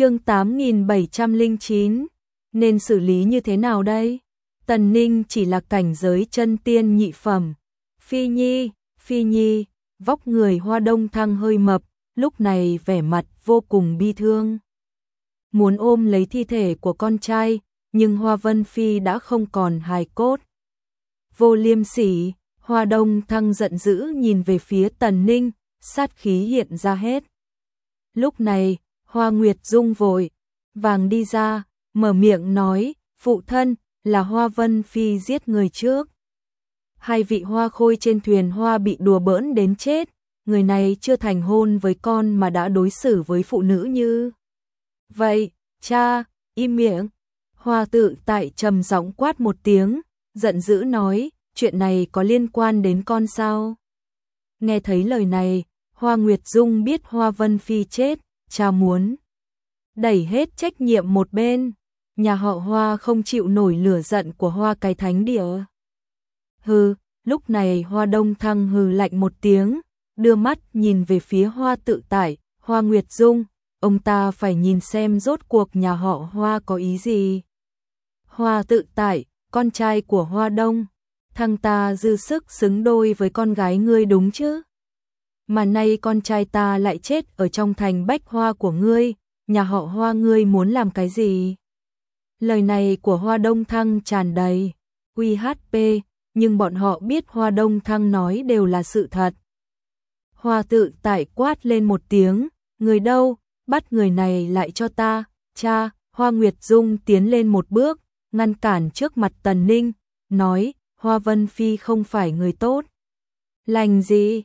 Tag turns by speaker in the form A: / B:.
A: chương 8709, nên xử lý như thế nào đây? Tần Ninh chỉ là cảnh giới chân tiên nhị phẩm. Phi Nhi, Phi Nhi, vóc người hoa đông thăng hơi mập, lúc này vẻ mặt vô cùng bi thương. Muốn ôm lấy thi thể của con trai, nhưng Hoa Vân Phi đã không còn hài cốt. Vô liêm sỉ, Hoa Đông Thăng giận dữ nhìn về phía Tần Ninh, sát khí hiện ra hết. Lúc này, Hoa Nguyệt Dung vội, vàng đi ra, mở miệng nói, phụ thân, là Hoa Vân Phi giết người trước. Hai vị hoa khôi trên thuyền hoa bị đùa bỡn đến chết, người này chưa thành hôn với con mà đã đối xử với phụ nữ như. Vậy, cha, im miệng. Hoa tự tại trầm giọng quát một tiếng, giận dữ nói, chuyện này có liên quan đến con sao? Nghe thấy lời này, Hoa Nguyệt Dung biết Hoa Vân Phi chết, cha muốn đẩy hết trách nhiệm một bên, nhà họ Hoa không chịu nổi lửa giận của Hoa cái thánh địa. Hừ, lúc này Hoa Đông Thăng hừ lạnh một tiếng, đưa mắt nhìn về phía Hoa tự tại, Hoa Nguyệt Dung, ông ta phải nhìn xem rốt cuộc nhà họ Hoa có ý gì. Hoa tự tại, con trai của Hoa Đông, thằng ta dư sức xứng đôi với con gái ngươi đúng chứ? Mà nay con trai ta lại chết ở trong thành bách hoa của ngươi, nhà họ Hoa ngươi muốn làm cái gì? Lời này của Hoa Đông Thăng tràn đầy QHP nhưng bọn họ biết Hoa Đông Thăng nói đều là sự thật. Hoa tự tại quát lên một tiếng, người đâu, bắt người này lại cho ta, cha, Hoa Nguyệt Dung tiến lên một bước, ngăn cản trước mặt Tần Ninh, nói, Hoa Vân Phi không phải người tốt. Lành gì,